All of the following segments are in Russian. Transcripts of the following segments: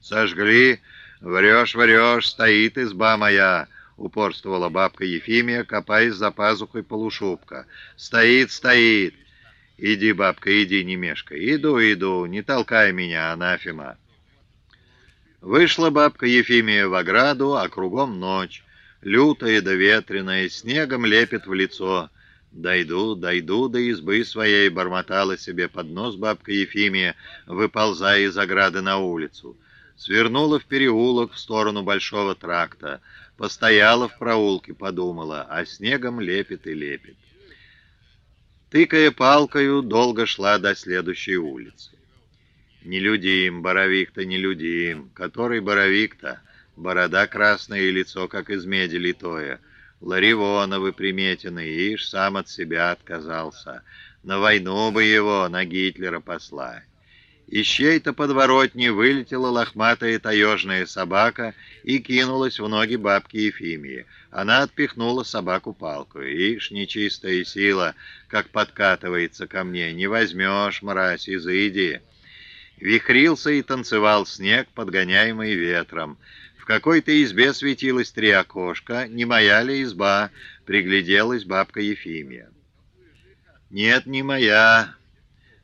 Сожгли, врешь, врешь, стоит изба моя, упорствовала бабка Ефимия, копаясь за пазухой полушубка. Стоит, стоит. Иди, бабка, иди, не мешкай. Иду, иду, не толкай меня, анафема. Вышла бабка Ефимия в ограду, а кругом ночь. Лютая да ветреная, снегом лепит в лицо. «Дойду, дойду до избы своей», — бормотала себе под нос бабка Ефимия, выползая из ограды на улицу. Свернула в переулок в сторону большого тракта. Постояла в проулке, подумала, а снегом лепит и лепит. Тыкая палкою, долго шла до следующей улицы. Нелюдим, боровик-то нелюдим. Который боровик-то? Борода красная и лицо, как из меди литое. Ларивоновы приметены, ишь, сам от себя отказался. На войну бы его, на Гитлера послать. Из чьей-то подворотни вылетела лохматая таежная собака и кинулась в ноги бабки Ефимии. Она отпихнула собаку палкой. Ишь, нечистая сила, как подкатывается ко мне. Не возьмешь, мразь, изыди. Вихрился и танцевал снег, подгоняемый ветром. В какой-то избе светилось три окошка. Не моя ли изба? Пригляделась бабка Ефимия. Нет, не моя.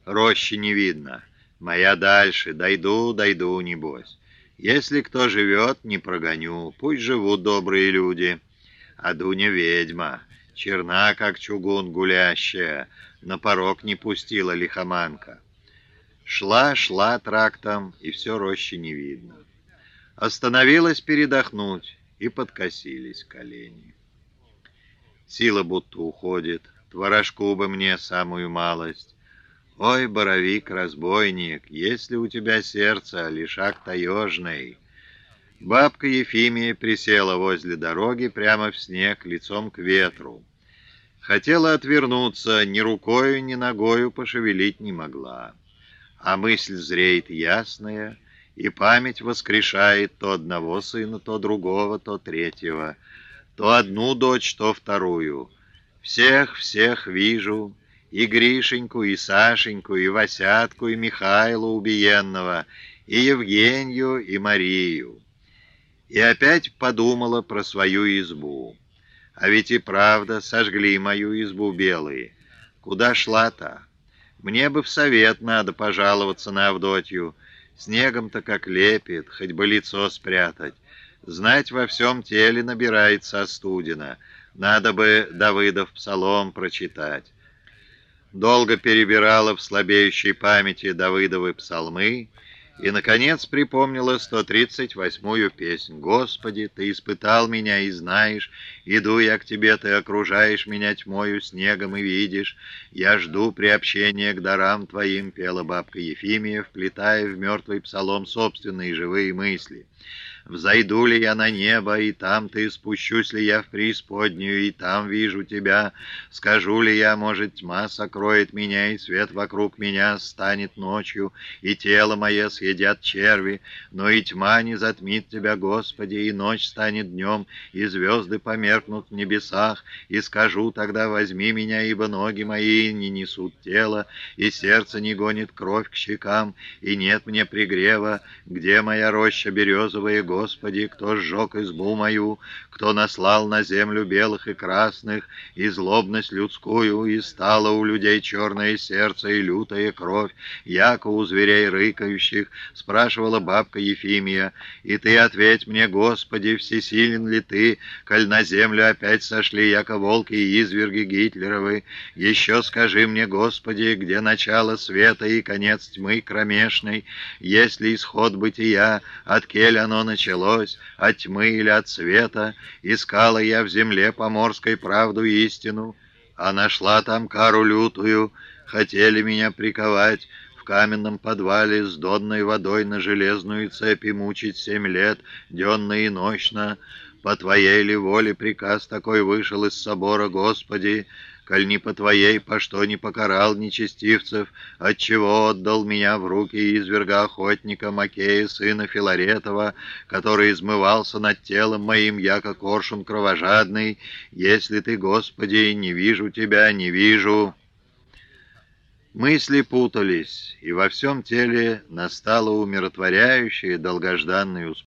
Рощи не видно. Моя дальше. Дойду, дойду, небось. Если кто живет, не прогоню. Пусть живут добрые люди. А Дуня ведьма. Черна, как чугун гулящая. На порог не пустила лихоманка. Шла, шла трактом, и все рощи не видно. Остановилась передохнуть, и подкосились колени. Сила будто уходит, творожку бы мне самую малость. Ой, боровик, разбойник, если у тебя сердце, лишак таежный. Бабка Ефимия присела возле дороги прямо в снег, лицом к ветру. Хотела отвернуться, ни рукою, ни ногою пошевелить не могла а мысль зреет ясная, и память воскрешает то одного сына, то другого, то третьего, то одну дочь, то вторую. Всех-всех вижу, и Гришеньку, и Сашеньку, и Васятку, и Михайлу убиенного, и Евгению, и Марию. И опять подумала про свою избу. А ведь и правда сожгли мою избу белые. Куда шла-то? Мне бы в совет надо пожаловаться на Авдотью. Снегом-то как лепит, хоть бы лицо спрятать. Знать во всем теле набирается остудина. Надо бы Давыдов псалом прочитать. Долго перебирала в слабеющей памяти Давыдовы псалмы, и, наконец, припомнила 138-ю песнь. «Господи, Ты испытал меня и знаешь, иду я к Тебе, Ты окружаешь меня тьмою, снегом и видишь. Я жду приобщения к дарам Твоим», — пела бабка Ефимия, вплетая в мертвый псалом собственные живые мысли. Взойду ли я на небо, и там ты, спущусь ли я в преисподнюю, и там вижу тебя. Скажу ли я, может, тьма сокроет меня, и свет вокруг меня станет ночью, и тело мое съедят черви, но и тьма не затмит тебя, Господи, и ночь станет днем, и звезды померкнут в небесах, и скажу тогда, возьми меня, ибо ноги мои не несут тела, и сердце не гонит кровь к щекам, и нет мне пригрева, где моя роща березовая, кто сжег избу мою, кто наслал на землю белых и красных, и злобность людскую, и стало у людей черное сердце и лютая кровь, яко у зверей рыкающих, спрашивала бабка Ефимия, и ты ответь мне, Господи, всесилен ли ты, коль на землю опять сошли, яко волки и изверги Гитлеровы, еще скажи мне, Господи, где начало света и конец тьмы кромешной, есть ли исход бытия, от кель оно началось, началось, от тьмы или от света, искала я в земле поморской правду истину, а нашла там кару лютую, хотели меня приковать, в каменном подвале с донной водой на железную цепи мучить семь лет, денно и ночно. По Твоей ли воле приказ такой вышел из собора, Господи, коль не по твоей, по что не покарал нечестивцев, отчего отдал меня в руки изверга охотника Макея, сына Филаретова, который измывался над телом моим, яко коршун кровожадный. Если ты, Господи, не вижу тебя, не вижу». Мысли путались, и во всем теле настало умиротворяющее долгожданное успокоение.